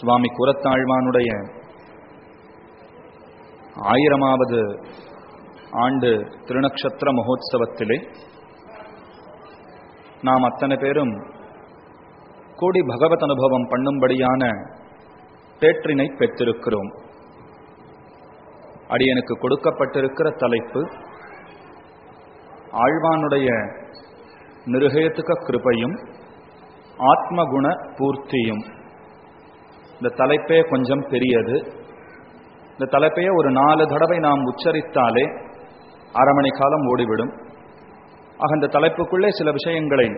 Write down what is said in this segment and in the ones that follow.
சுவாமி குரத்தாழ்வானுடைய ஆயிரமாவது ஆண்டு திருநக்ஷத்திர மகோத்சவத்திலே நாம் அத்தனை பேரும் கூடி பகவத் அனுபவம் பண்ணும்படியான பேற்றினை பெற்றிருக்கிறோம். அடியனுக்கு கொடுக்கப்பட்டிருக்கிற தலைப்பு ஆழ்வானுடைய நிருகேத்துக கிருபையும் ஆத்மகுண பூர்த்தியும். இந்த தலைப்பே கொஞ்சம் பெரியது. இந்த தலைப்பையே ஒரு நாலு தடவை நாம் உச்சரித்தாலே அரை மணி காலம் ஓடிவிடும். ஆக இந்த தலைப்புக்குள்ளே சில விஷயங்களை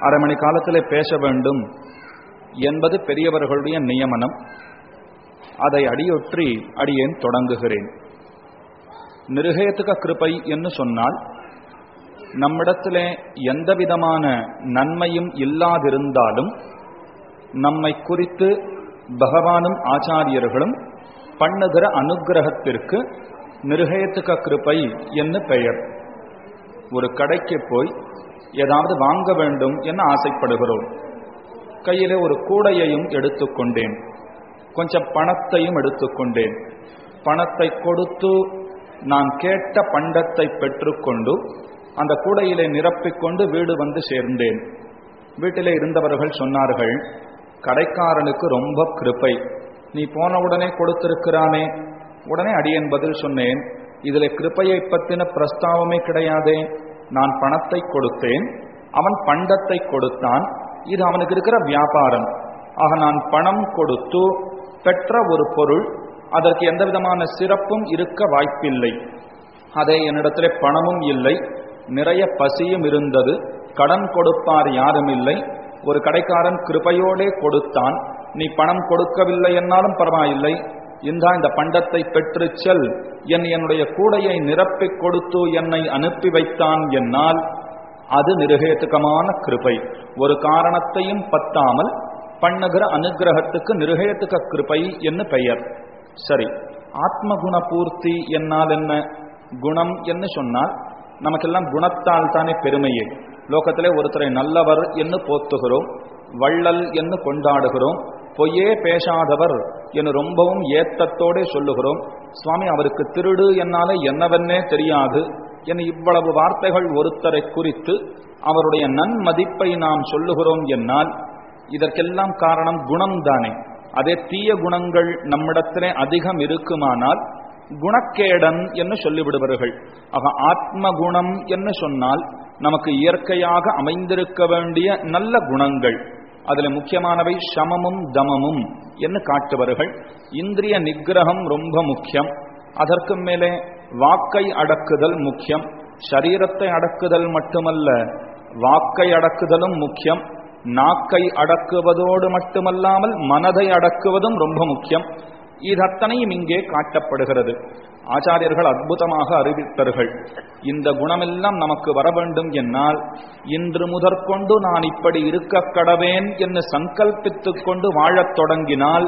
அரை மணி காலத்திலே பேச வேண்டும் என்பது பெரியவர்களுடைய நியமனம். அதை அடியொற்றி அடியேன் தொடங்குகிறேன். நிருகேத்துக கிருபை என்று சொன்னால் நம்மிடத்திலே எந்த விதமான நன்மையும் இல்லாதிருந்தாலும் நம்மை குறித்து பகவானும் ஆச்சாரியர்களும் பண்ணுகிற அனுகிரகத்திற்கு நிருகேத்துக கிருபை என்று பெயர். ஒரு கடைக்கு போய் ஏதாவது வாங்க வேண்டும் என ஆசைப்படுகிறோம். கையிலே ஒரு கூடையையும் எடுத்துக்கொண்டேன். கொஞ்சம் பணத்தையும் எடுத்துக்கொண்டேன். பணத்தை கொடுத்து நான் கேட்ட பண்டத்தை பெற்றுக்கொண்டு அந்த கூடையிலே நிரப்பிக்கொண்டு வீடு வந்து சேர்ந்தேன். வீட்டிலே இருந்தவர்கள் சொன்னார்கள் கடைக்காரனுக்கு ரொம்ப கிருப்பை நீ போன உடனே கொடுத்திருக்கிறானே. உடனே அடியன் பதில் சொன்னேன். இதுல கிருப்பையை பத்தின பிரஸ்தாவமே கிடையாதே. நான் பணத்தை கொடுத்தேன். அவன் பண்டத்தை கொடுத்தான். இது அவனுக்கு இருக்கிற வியாபாரம். ஆக நான் பணம் கொடுத்து பெற்ற ஒரு பொருள் அதற்கு எந்த விதமான சிறப்பும் இருக்க வாய்ப்பில்லை. அதே என்னிடத்திலே பணமும் இல்லை. நிறைய பசியும் இருந்தது. கடன் கொடுப்பார் யாரும் இல்லை. ஒரு கடைக்காரன் கிருபையோடே கொடுத்தான். நீ பணம் கொடுக்கவில்லை என்னாலும் பரவாயில்லை. இந்தா இந்த பண்டத்தை பெற்று செல். என் என்னுடைய கூடையை நிரப்பிக் கொடுத்து என்னை அனுப்பி வைத்தான் என்னால். அது நிருகேத்துக்கமான கிருபை. ஒரு காரணத்தையும் பத்தாமல் பண்ணுகிற அனுகிரகத்துக்கு நிருகேத்துக்க கிருபை என்று பெயர். சரி ஆத்மகுண பூர்த்தி என்னால் என்ன? குணம் என்று சொன்னால் நமக்கெல்லாம் குணத்தால் தானே பெருமையே. லோகத்திலே ஒருத்தரை நல்லவர் என்று போத்துகிறோம் வள்ளல் என்று கொண்டாடுகிறோம் பொய்யே பேசாதவர் என்று ரொம்பவும் ஏத்தத்தோடே சொல்லுகிறோம். சுவாமி அவருக்கு திருடு என்னாலே என்னவென்னே தெரியாது என இவ்வளவு வார்த்தைகள் ஒருத்தரை குறித்து அவருடைய நன்மதிப்பை நாம் சொல்லுகிறோம் என்னால் இதற்கெல்லாம் காரணம் குணம்தானே. அதே தீய குணங்கள் நம்மிடத்திலே அதிகம் இருக்குமானால் குணக்கேடன் என்று சொல்லிவிடுவார்கள் ஆக ஆத்ம குணம் என்று சொன்னால் நமக்கு இயற்கையாக அமைந்திருக்க வேண்டிய நல்ல குணங்கள். அதில் முக்கியமானவை சமமும் தமமும் என்று காட்டுவார்கள் இந்திரிய நிகிரகம் ரொம்ப முக்கியம். அதற்கு மேலே வாக்கை அடக்குதல் முக்கியம். சரீரத்தை அடக்குதல் மட்டுமல்ல வாக்கை அடக்குதலும் முக்கியம். நாக்கை அடக்குவதோடு மட்டுமல்லாமல் மனதை அடக்குவதும் ரொம்ப முக்கியம். இதத்தனையும் இங்கே காட்டப்படுகிறது. ஆச்சாரியர்கள் அற்புதமாக அறிவித்தார்கள். இந்த குணமெல்லாம் நமக்கு வர வேண்டும் என்னால் இன்று முதற்கொண்டு நான் இப்படி இருக்க கடவேன் என்று சங்கல்பித்துக் கொண்டு வாழத் தொடங்கினால்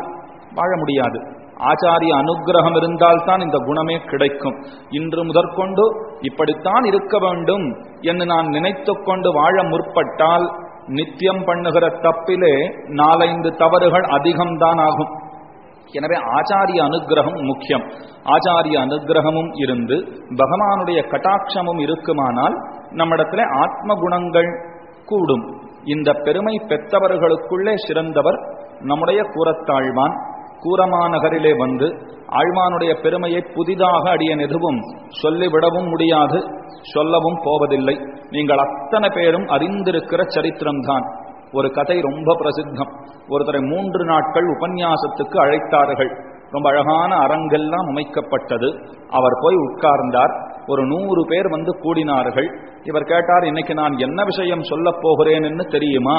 வாழ முடியாது. ஆச்சாரிய அனுகிரகம் இருந்தால்தான் இந்த குணமே கிடைக்கும். இன்று முதற்கொண்டு இப்படித்தான் இருக்க வேண்டும் என்று நான் நினைத்து கொண்டு வாழ முற்பட்டால் நித்தியம் பண்ணுகிற தப்பிலே நாலைந்து தவறுகள் அதிகம்தான் ஆகும். எனவே ஆச்சாரிய அனுகிரகம் முக்கியம். ஆச்சாரிய அனுகிரகமும் இருந்து பகவானுடைய கட்டாட்சமும் இருக்குமானால் நம்மிடத்துல ஆத்ம குணங்கள் கூடும். இந்த பெருமை பெற்றவர்களுக்குள்ளே சிறந்தவர் நம்முடைய கூறத்தாழ்வான் கூரமாநகரிலே வந்து ஆழ்வானுடைய பெருமையை புதிதாக அடியன் எதுவும் சொல்லிவிடவும் முடியாது சொல்லவும் போவதில்லை. நீங்கள் அத்தனை பேரும் அறிந்திருக்கிற சரித்திரம்தான். ஒரு கதை ரொம்ப பிரசித்தம். ஒருத்தரை மூன்று நாட்கள் உபன்யாசத்துக்கு அழைத்தார்கள். ரொம்ப அழகான அரங்கெல்லாம் அமைக்கப்பட்டது. அவர் போய் உட்கார்ந்தார். ஒரு நூறு பேர் வந்து கூடினார்கள். இவர் கேட்டார் இன்னைக்கு நான் என்ன விஷயம் சொல்ல போகிறேன்னு தெரியுமா?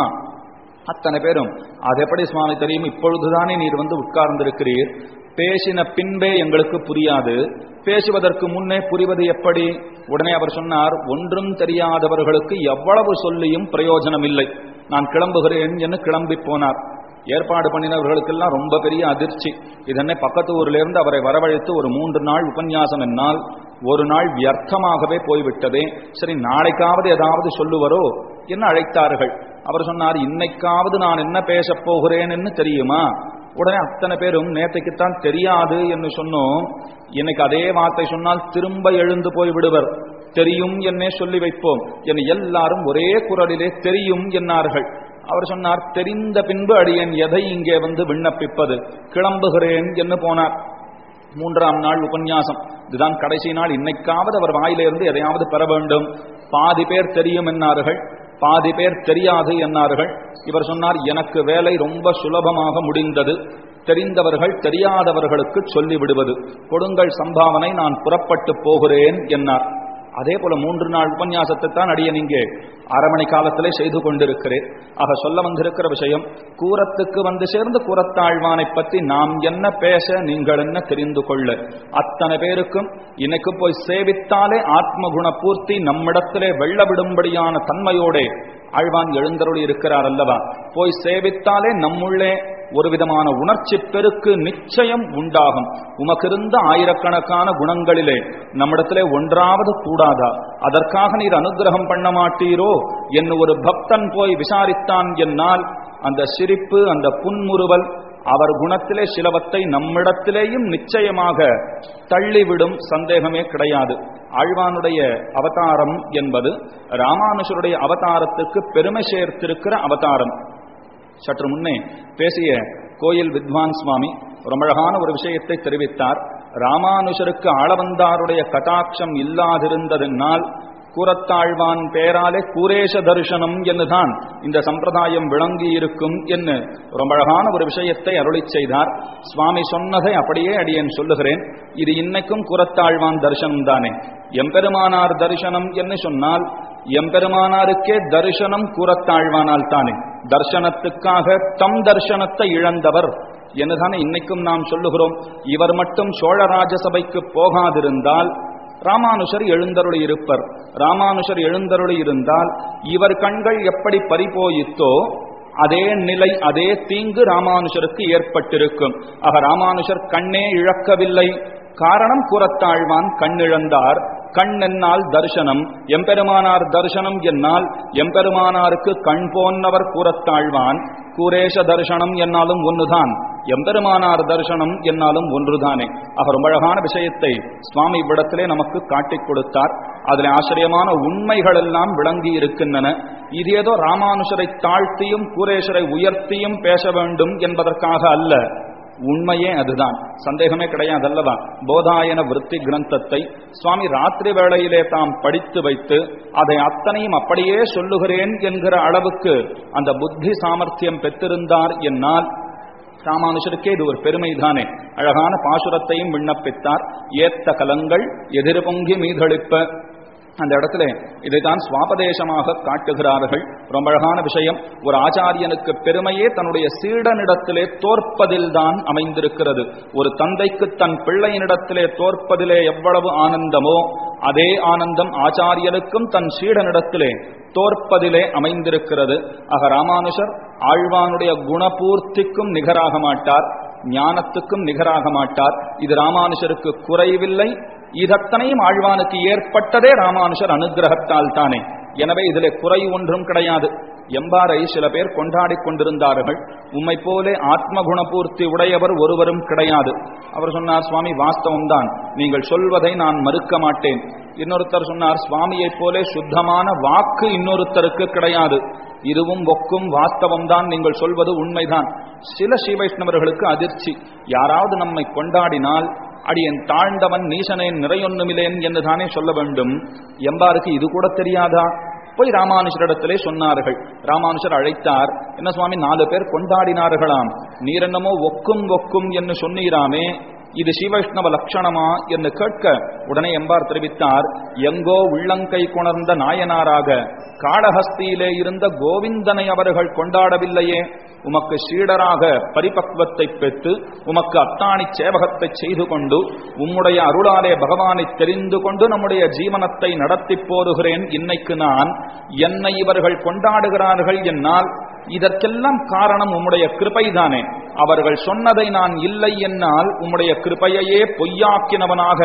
அத்தனை பேரும் அது எப்படி சுவாமி தெரியும்? இப்பொழுதுதானே நீர் வந்து உட்கார்ந்திருக்கிறீர். பேசின பின்பே எங்களுக்கு புரியாது. பேசுவதற்கு முன்னே புரிவது எப்படி? உடனே அவர் சொன்னார் ஒன்றும் தெரியாதவர்களுக்கு எவ்வளவு சொல்லியும் பிரயோஜனம் இல்லை நான் கிளம்புகிறேன் என்று கிளம்பி போனார். ஏற்பாடு பண்ணினவர்களுக்கெல்லாம் ரொம்ப பெரிய அதிர்ச்சி. இதனை பக்கத்து ஊரிலிருந்து அவரை வரவழைத்து ஒரு மூன்று நாள் உபன்யாசம் என்னால் ஒரு நாள் வியர்த்தமாகவே போய்விட்டதே. சரி நாளைக்காவது ஏதாவது சொல்லுவரோ என்று அழைத்தார்கள். அவர் சொன்னார் இன்னைக்காவது நான் என்ன பேசப் போகிறேன்னு தெரியுமா? உடனே அத்தனை பேரும் நேற்றைக்குத்தான் தெரியாது என்று சொன்னோம். இன்னைக்கு அதே வார்த்தை சொன்னால் திரும்ப எழுந்து போய் விடுவர் தெரியும் என்னே சொல்லி வைப்போம் என எல்லாரும் ஒரே குரலிலே தெரியும் என்னார்கள். அவர் சொன்னார் தெரிந்த பின்பு அடியேன் எதை இங்கே வந்து விண்ணப்பிப்பது? கிளம்புகிறேன் என்று போனார். மூன்றாம் நாள் உபன்யாசம். இதுதான் கடைசி நாள். இன்னைக்காவது அவர் வாயிலிருந்து எதையாவது பெற வேண்டும். பாதி பேர் தெரியும் என்னார்கள்? பாதி பேர் தெரியாது என்னார்கள்? இவர் சொன்னார் எனக்கு வேலை ரொம்ப சுலபமாக முடிந்தது. தெரிந்தவர்கள் தெரியாதவர்களுக்கு சொல்லிவிடுவது. கொடுங்கள் சம்பாவனை நான் புறப்பட்டு போகிறேன் என்னார். அதே போல மூன்று நாள் உபன்யாசத்தை தான் அடிய நீங்க அரை மணி காலத்திலே செய்து கொண்டிருக்கிறேன். ஆக சொல்ல வந்திருக்கிற விஷயம் கூரத்துக்கு வந்து சேர்ந்து கூரத்தாழ்வானை பற்றி நாம் என்ன பேச நீங்கள் என்ன தெரிந்து கொள்ள? அத்தனை பேருக்கும் இன்னைக்கு போய் சேவித்தாலே ஆத்மகுண பூர்த்தி நம்மிடத்திலே வெள்ள விடும்படியான தன்மையோட ஆழ்வான் எழுந்தருளி இருக்கிறார் அல்லவா? போய் சேவித்தாலே நம்முள்ளே ஒரு விதமான உணர்ச்சி பெருக்கு நிச்சயம் உண்டாகும். உமக்கிருந்த ஆயிரக்கணக்கான குணங்களிலே நம்மிடத்திலே ஒன்றாவது கூடாதா? அதற்காக நீர் அனுகிரகம் பண்ண மாட்டீரோ? என்று ஒரு பக்தன் போய் விசாரித்தான் என்னால் அந்த சிரிப்பு அந்த புன்முறுவல் அவர் குணத்திலே சிலவத்தை நம்மிடத்திலேயும் நிச்சயமாக தள்ளிவிடும் சந்தேகமே கிடையாது. ஆழ்வானுடைய அவதாரம் என்பது ராமானுஷருடைய அவதாரத்துக்கு பெருமை சேர்த்திருக்கிற அவதாரம். சற்று முன்னே பேசிய கோயில் வித்வான் சுவாமி ரொம்ப அழகான ஒரு விஷயத்தை தெரிவித்தார். ராமானுஷருக்கு ஆளவந்தாருடைய கட்டாட்சம் இல்லாதிருந்ததனால் கூரத்தாழ்வான் பேராலே கூரேஷ தரிசனம் என்றுதான் இந்த சம்பிரதாயம் விளங்கி இருக்கும் என்று ரொம்ப அழகான ஒரு விஷயத்தை அருளி செய்தார். சுவாமி சொன்னதை அப்படியே அடியேன் சொல்லுகிறேன். இது இன்னைக்கும் கூரத்தாழ்வான் தரிசனம் தானே எம்பெருமானார் தரிசனம் என்று சொன்னால் எம்பெருமானாருக்கே தரிசனம் கூறத்தாழ்வானால் தானே தர்சனத்துக்காக தம் தர்சனத்தை இழந்தவர் என்னதானே இன்னைக்கும் நாம் சொல்லுகிறோம். இவர் மட்டும் சோழ ராஜசபைக்கு போகாதிருந்தால் ராமானுஷர் எழுந்தருளி இருப்பர். ராமானுஷர் எழுந்தருளி இருந்தால் இவர் கண்கள் எப்படி பறிபோயித்தோ அதே நிலை அதே தீங்கு ராமானுஷருக்கு ஏற்பட்டிருக்கும். ஆக ராமானுஷர் கண்ணே இழக்கவில்லை. காரணம் கூறத்தாழ்வான் கண்ணிழந்தார். கண் என்னால் தரிசனம். எம்பெருமானார் தரிசனம் என்னால். எம்பெருமானாருக்கு கண் போன்னவர் கூறத்தாழ்வான். கூரேஷ தர்ஷனம் என்னாலும் ஒன்றுதான். எம்பெருமானார் தர்ஷனம் என்னாலும் ஒன்றுதானே. அவர் ரொம்ப அழகான விஷயத்தை சுவாமி இவ்விடத்திலே நமக்கு காட்டிக் கொடுத்தார். அதில் ஆச்சரியமான உண்மைகள் எல்லாம் விளங்கி இருக்கின்றன. இது ஏதோ ராமானுஷரை தாழ்த்தியும் கூரேஷரை உயர்த்தியும் பேச வேண்டும் என்பதற்காக அல்ல. உண்மையே அதுதான். சந்தேகமே கிடையாது அல்லவா போதாயன விருத்தி கிரந்தத்தை சுவாமி ராத்திரி வேளையிலே தாம் படித்து வைத்து அதை அத்தனையும் அப்படியே சொல்லுகிறேன் என்கிற அளவுக்கு அந்த புத்தி சாமர்த்தியம் பெற்றிருந்தார் என்னால். ராமானுஷருக்கே இது ஒரு பெருமைதானே. அழகான பாசுரத்தையும் விண்ணப்பித்தார். ஏத்த கலங்கள் எதிர்பொங்கி மீதளிப்ப அந்த இடத்துல இதைத்தான் சுவாபதேசமாக காட்டுகிறார்கள். ரொம்ப அழகான விஷயம். ஒரு ஆச்சாரியனுக்கு பெருமையே தன்னுடைய சீடனிடத்திலே தோற்பதில் தான் அமைந்திருக்கிறது. ஒரு தந்தைக்கு தன் பிள்ளையினிடத்திலே தோற்பதிலே எவ்வளவு ஆனந்தமோ அதே ஆனந்தம் ஆச்சாரியனுக்கும் தன் சீடனிடத்திலே தோற்பதிலே அமைந்திருக்கிறது. ஆக ராமானுஷர் ஆழ்வானுடைய குணபூர்த்திக்கும் நிகராக மாட்டார் ஞானத்துக்கும் நிகராக மாட்டார். இது ராமானுஷருக்கு குறைவில்லை இதத்தனையும் ஆழ்வானுக்கு ஏற்பட்டதே ராமானுஷர் அனுகிரகத்தால் தானே. எனவே இதிலே குறை ஒன்றும் கிடையாது. எம்பாரை சில பேர் கொண்டாடி கொண்டிருந்தார்கள். உம்மை போலே ஆத்ம குணபூர்த்தி உடையவர் ஒருவரும் கிடையாது. அவர் சொன்னார் சுவாமி வாஸ்தவம் தான் நீங்கள் சொல்வதை நான் மறுக்க மாட்டேன். இன்னொருத்தர் சொன்னார் சுவாமியைப் போலே சுத்தமான வாக்கு இன்னொருத்தருக்கு கிடையாது. இதுவும் ஒக்கும் வாஸ்தவம்தான். நீங்கள் சொல்வது உண்மைதான். சில ஸ்ரீவைஷ்ணவர்களுக்கு அதிர்ச்சி. யாராவது நம்மை கொண்டாடினால் அடியன் தாழ்ந்தவன் நீசனேன் நிறையொன்னுமில்லேன் என்று தானே சொல்ல வேண்டும். எம்பாருக்கு இது கூட தெரியாதா? போய் ராமானுஷரிடத்திலே சொன்னார்கள். ராமானுஷர் அழைத்தார். என்ன சுவாமி நாலு பேர் கொண்டாடினார்களாம். நீரென்னமோ ஒக்கும் ஒக்கும் என்று சொன்னீராமே. இது சிவைஷ்ணவ லட்சணமா என்று கேட்க உடனே எம்பார் தெரிவித்தார். எங்கோ உள்ளங்கை கொணர்ந்த நாயனாராக காடஹஸ்தியிலே இருந்த கோவிந்தனை அவர்கள் கொண்டாடவில்லையே. உமக்கு சீடராக பரிபக்வத்தை பெற்று உமக்கு அத்தாணி சேவகத்தை செய்து கொண்டு உம்முடைய அருளாலே பகவானை தெரிந்து கொண்டு நம்முடைய ஜீவனத்தை நடத்தி போருகிறேன். இன்னைக்கு நான் என்னை இவர்கள் கொண்டாடுகிறார்கள் என்னால் இதற்கெல்லாம் காரணம் உம்முடைய கிருபைதானே. அவர்கள் சொன்னதை நான் இல்லை என்னால் உம்முடைய கிருபையையே பொய்யாக்கினவனாக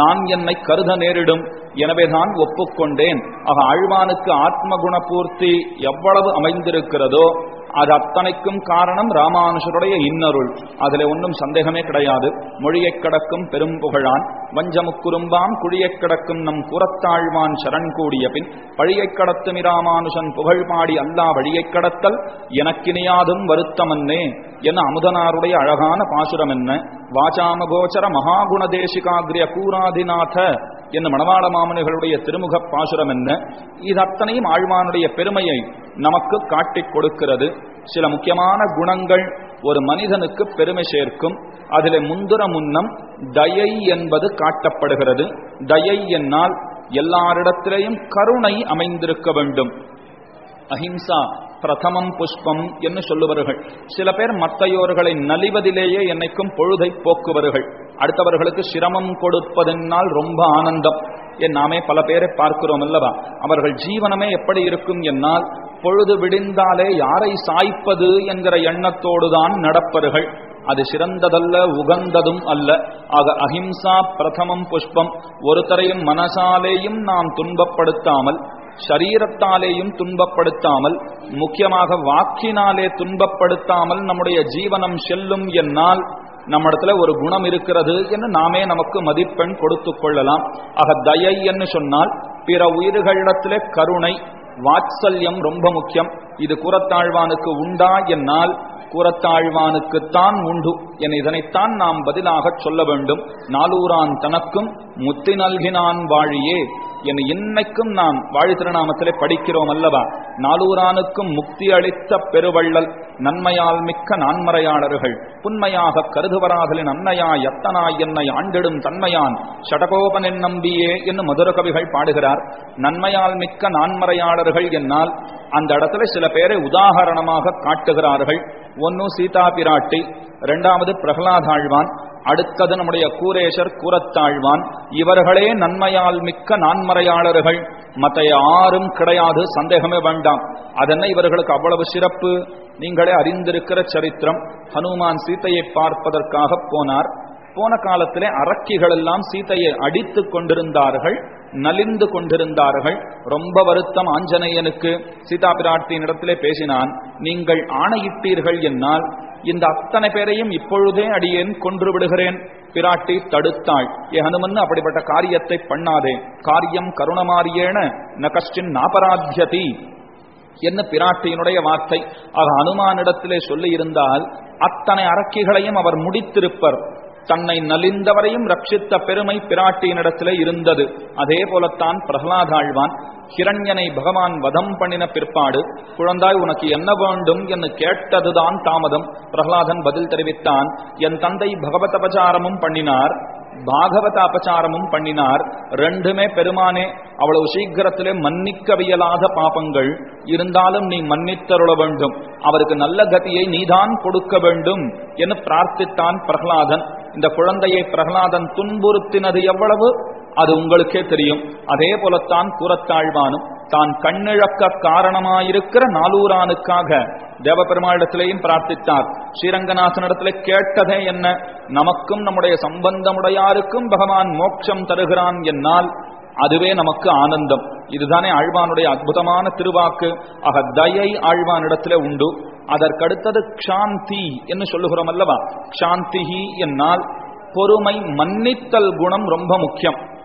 நான் என்னை கருத நேரிடும். எனவேதான் ஒப்புக்கொண்டேன். ஆக ஆழ்வானுக்கு ஆத்ம குணபூர்த்தி எவ்வளவு அமைந்திருக்கிறதோ அது அத்தனைக்கும் காரணம் ராமானுஷருடைய இன்னருள். அதுல ஒன்றும் சந்தேகமே கிடையாது. மொழியைக் கடக்கும் பெரும் புகழான். வஞ்சமுக்குறும்பாம் குழியைக் கடக்கும் நம் கூறத்தாழ்வான் சரண் கூடிய பின் பழியைக் கடத்துமி ராமானுஷன் புகழ் பாடி அல்லா வழியைக் கடத்தல் எனக்கினியாதும் வருத்தமன்னே என அமுதனாருடைய அழகான பாசுரம் என்ன வாசாமகோச்சர மகாகுண தேசிகாகிரிய கூராதிநாத என்ன மணவாள மாமனிகளுடைய திருமுக பாசுரம் என்ன? இது அத்தனையும் ஆழ்வானுடைய பெருமையை நமக்கு காட்டிக் கொடுக்கிறது. சில முக்கியமான குணங்கள் ஒரு மனிதனுக்கு பெருமை சேர்க்கும். அதில் முந்துர முன்னம் தயை என்பது காட்டப்படுகிறது. தயை என்னால் எல்லாரிடத்திலேயும் கருணை அமைந்திருக்க வேண்டும். அஹிம்சா பிரதமம் புஷ்பம் என்று சொல்லுவார்கள் சில பேர் மத்தையோர்களை நலிவதிலேயே என்னைக்கும் பொழுதை போக்குவர்கள் அடுத்தவர்களுக்கு சிரமம் கொடுப்பதென்னால் ரொம்ப ஆனந்தம். என் நாமே பல பேரை பார்க்கிறோம் அல்லவா? அவர்கள் ஜீவனமே எப்படி இருக்கும் என்னால்? பொழுது விடிந்தாலே யாரை சாய்ப்பது என்கிற எண்ணத்தோடுதான் நடப்பர்கள் அது சிறந்ததல்ல உகந்ததும் அல்ல. ஆக அஹிம்சா பிரதமம் புஷ்பம் ஒருத்தரையும் மனசாலேயும் நாம் துன்பப்படுத்தாமல் சரீரத்தாலேயும் துன்பப்படுத்தாமல் முக்கியமாக வாக்கினாலே துன்பப்படுத்தாமல் நம்முடைய ஜீவனம் செல்லும் என்னால் நம்மிடத்துல ஒரு குணம் இருக்கிறது என்று நாமே நமக்கு மதிப்பெண் கொடுத்து கொள்ளலாம். ஆக தயை என்று சொன்னால் பிற உயிர்களிடத்திலே கருணை வாத்சல்யம் ரொம்ப முக்கியம். இது கூறத்தாழ்வானுக்கு உண்டா என்னால் கூறத்தாழ்வானுக்குத்தான் உண்டு. என இதனைத்தான் நாம் பதிலாக சொல்ல வேண்டும். நாலூரான் தனக்கும் முத்தி நல்கினான் வாழியே. என இன்னைக்கும் நாம் வாழி திருநாமத்திலே படிக்கிறோம் அல்லவா? நாலூரானுக்கும் முக்தி அளித்த பெருவள்ளல் நன்மையால் மிக்க நான்மறையாளர்கள் புன்மையாக கருதுவராதலின் அன்னையா எத்தனாய் என்னை ஆண்டிடும் தன்மையான் ஷடகோபனின் நம்பியே என்று மதுர கவிகள் பாடுகிறார். நன்மையால் மிக்க நான்மறையாளர்கள் என்னால் அந்த இடத்துல சில பேரை உதாகரணமாக காட்டுகிறார்கள். ஒன்னு சீதா பிராட்டி இரண்டாவது பிரகலாதாழ்வான் அடுத்தது நம்முடைய கூரேஷர் கூறத்தாழ்வான் இவர்களே நன்மையால் மிக்க நான்மறையாளர்கள். மற்ற யாரும் கிடையாது சந்தேகமே வேண்டாம். அதென்ன இவர்களுக்கு அவ்வளவு சிறப்பு? நீங்களே அறிந்திருக்கிற சரித்திரம். ஹனுமான் சீத்தையை பார்ப்பதற்காக போனார். போன காலத்திலே அரக்கிகள் எல்லாம் சீத்தையை அடித்து கொண்டிருந்தார்கள் நலிந்து கொண்டிருந்தார்கள். ரொம்ப வருத்தம் ஆஞ்சநேயனுக்கு. சீதா பிராட்டியின் இடத்திலே பேசினான் நீங்கள் ஆணையிட்டீர்கள் என்னால். இந்த அத்தனை பேரையும் இப்பொழுதே அடியேன் கொன்று விடுகிறேன். பிராட்டி தடுத்தாள். ஏ ஹனுமன் அப்படிப்பட்ட காரியத்தை பண்ணாதே. காரியம் கருணமாரியேன ந கஷ்டின் நாபராத்தியதி என்ன பிராட்டியினுடைய வார்த்தை. ஆக அனுமானிடத்திலே சொல்லி இருந்தால் அத்தனை அரக்கிகளையும் அவர் முடித்திருப்பர். தன்னை நலிந்தவரையும் ரட்சித்த பெருமை பிராட்டியினிடத்திலே இருந்தது. அதே போலத்தான் பிரகலாதாழ்வான் ஹிரண்யனை பகவான் வதம் பண்ணின பிற்பாடு குழந்தாய் உனக்கு என்ன வேண்டும் என்று கேட்டதுதான் தாமதம். பிரகலாதன் பதில் தெரிவித்தான் என் தந்தை பகவத் பண்ணினார். பாகவத அபச்சாரமும் பண்ணினார். ரெண்டுமே பெருமானே அவ்வளவு சீக்கிரத்திலே மன்னிக்கவியலாத பாபங்கள். இருந்தாலும் நீ மன்னித்தருள வேண்டும். அவருக்கு நல்ல கதியை நீதான் கொடுக்க வேண்டும் என்று பிரார்த்தித்தான் பிரகலாதன். இந்த குழந்தையை பிரகலாதன் துன்புறுத்தினது எவ்வளவு? அது உங்களுக்கே தெரியும். அதே போலத்தான் கூறத்தாழ்வானும் தான் கண்ணிழக்க காரணமாயிருக்கிற நாலூரானுக்காக தேவபெருமாளிடத்திலேயும் பிரார்த்தித்தார். ஸ்ரீரங்கநாசனிடத்திலே கேட்டதே என்ன? நமக்கும் நம்முடைய சம்பந்தமுடையாருக்கும் பகவான் மோட்சம் தருகிறான் என்னால் அதுவே நமக்கு ஆனந்தம். இதுதானே ஆழ்வானுடைய அற்புதமான திருவாக்கு. ஆக தயை ஆழ்வானிடத்திலே உண்டு. அதற்கடுத்தது க்ஷாந்தி என்று சொல்லுகிறோம் அல்லவா? க்ஷாந்திஹி என்னால் பொறுமை மன்னித்தல் குணம் ரொம்ப முக்கியம்.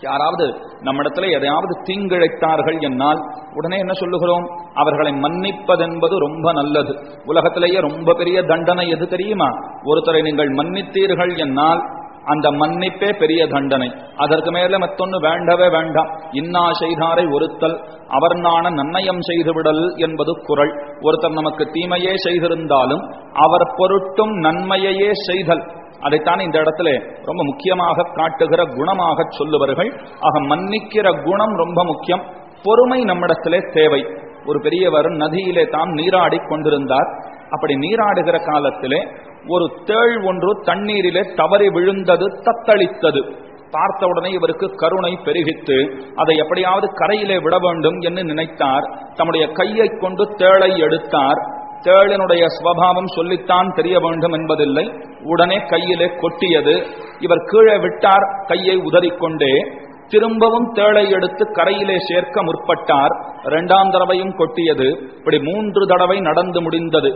யாராவது நம்மிடத்துல எதையாவது தீங்கிழைத்தார்கள் என்னால் உடனே என்ன சொல்லுகிறோம்? அவர்களை மன்னிப்பதென்பது ரொம்ப நல்லது. உலகத்திலேயே ரொம்ப பெரிய தண்டனை எது தெரியுமா? ஒருத்தரை நீங்கள் மன்னித்தீர்கள் என்னால் அந்த மன்னிப்பே பெரிய தண்டனை. அதற்கு மேல மத்தொன்னு வேண்டவே வேண்டாம். இன்னா செய்தாரை ஒருத்தல் அவர் நாண நன்னயம் செய்துவிடல் என்பது குரல். ஒருத்தர் நமக்கு தீமையே செய்திருந்தாலும் அவர் பொருட்டும் நன்மையையே செய்தல். அதைத்தான் இந்த இடத்துல ரொம்ப முக்கியமாக காட்டுகிற குணமாக சொல்லுவார்கள் ஆக மன்னிக்கிற குணம் ரொம்ப முக்கியம். பொறுமை நம்மிடத்திலே தேவை. ஒரு பெரியவர் நதியிலே தாம் நீராடி கொண்டிருந்தார். அப்படி நீராடுகிற காலத்திலே ஒரு தேள் ஒன்று தண்ணீரிலே தவறி விழுந்தது தத்தளித்தது. பார்த்தவுடனே இவருக்கு கருணை பெருகித்து அதை எப்படியாவது கரையிலே விட வேண்டும் என்று நினைத்தார். தம்முடைய கையை கொண்டு தேளை எடுத்தார். தேளினுடைய ஸ்வபாவம் சொல்லித்தான் தெரிய வேண்டும் என்பதில்லை. உடனே கையிலே கொட்டியது. இவர் கீழே விட்டார். கையை உதறிக்கொண்டே திரும்பவும் தேளை எடுத்து கரையிலே சேர்க்க முற்பட்டார். இரண்டாம் தடவையும் கொட்டியது. இப்படி மூன்று தடவை நடந்து முடிந்தது.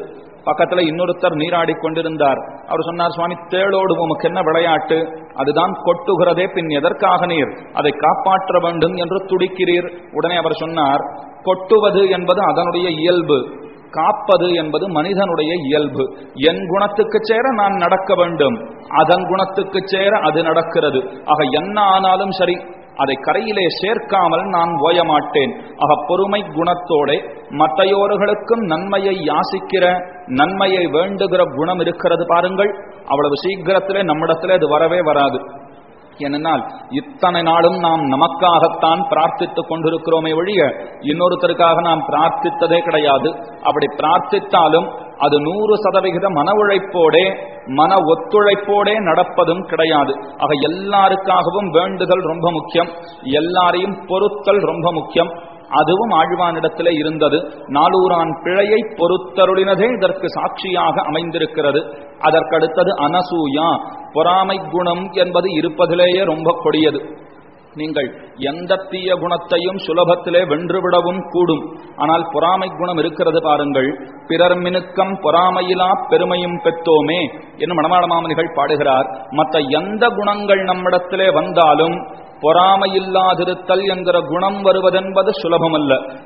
பக்கத்துல இன்னொருத்தர் நீராடி கொண்டிருந்தார். அவர் சொன்னார் சுவாமி தேளோடு உமக்கு என்ன விளையாட்டு? அதுதான் கொட்டுகிறதே பின் எதற்காக நீர்? அதை காப்பாற்ற வேண்டும் என்று துடிக்கிறீர். உடனே அவர் சொன்னார் கொட்டுவது என்பது அதனுடைய இயல்பு. காப்பது என்பது மனிதனுடைய இயல்பு. என் குணத்துக்கு சேர நான் நடக்க வேண்டும். அதன் குணத்துக்கு சேர அது நடக்கிறது. ஆக என்ன ஆனாலும் சரி அதை கரையிலே சேர்க்காமல் நான் ஓயமாட்டேன் ஆக பொறுமை குணத்தோட மற்றையோர்களுக்கும் நன்மையை யாசிக்கிற நன்மையை வேண்டுகிற குணம் இருக்கிறது பாருங்கள். அவ்வளவு சீக்கிரத்திலே நம்மிடத்திலே அது வரவே வராது. ஏனென்றால் இத்தனை நாளும் நாம் நமக்காகத்தான் பிரார்த்தித்துக் கொண்டிருக்கிறோமே ஒழிய இன்னொருத்தருக்காக நாம் பிரார்த்தித்ததே கிடையாது. அப்படி பிரார்த்தித்தாலும் அது நூறு சதவிகித மன உழைப்போடே மன ஒத்துழைப்போடே நடப்பதும் கிடையாது. ஆக எல்லாருக்காகவும் வேண்டுதல் ரொம்ப முக்கியம். எல்லாரையும் பொறுத்தல் ரொம்ப முக்கியம். அதுவும் ஆழ்வானிடத்திலே இருந்தது. நாலூரான் பிழையை பொறுத்தருளினதே இதற்கு சாட்சியாக அமைந்திருக்கிறது. அதற்கடுத்தது அனசூயா. பொறாமை குணம் என்பது இருப்பதிலேயே ரொம்ப கொடியது. நீங்கள் எந்த தீய குணத்தையும் சுலபத்திலே வென்றுவிடவும் கூடும். ஆனால் பொறாமை குணம் இருக்கிறது பாருங்கள். பிறர் மினுக்கம் பொறாமையிலா பெருமையும் பெற்றோமே என்று மணமாளமாமனிகள் பாடுகிறார். மற்ற எந்த குணங்கள் நம்மிடத்திலே வந்தாலும் பொறாமையில்லாதிருத்தல் என்கிற குணம் வருவதென்பது சுலபமல்ல.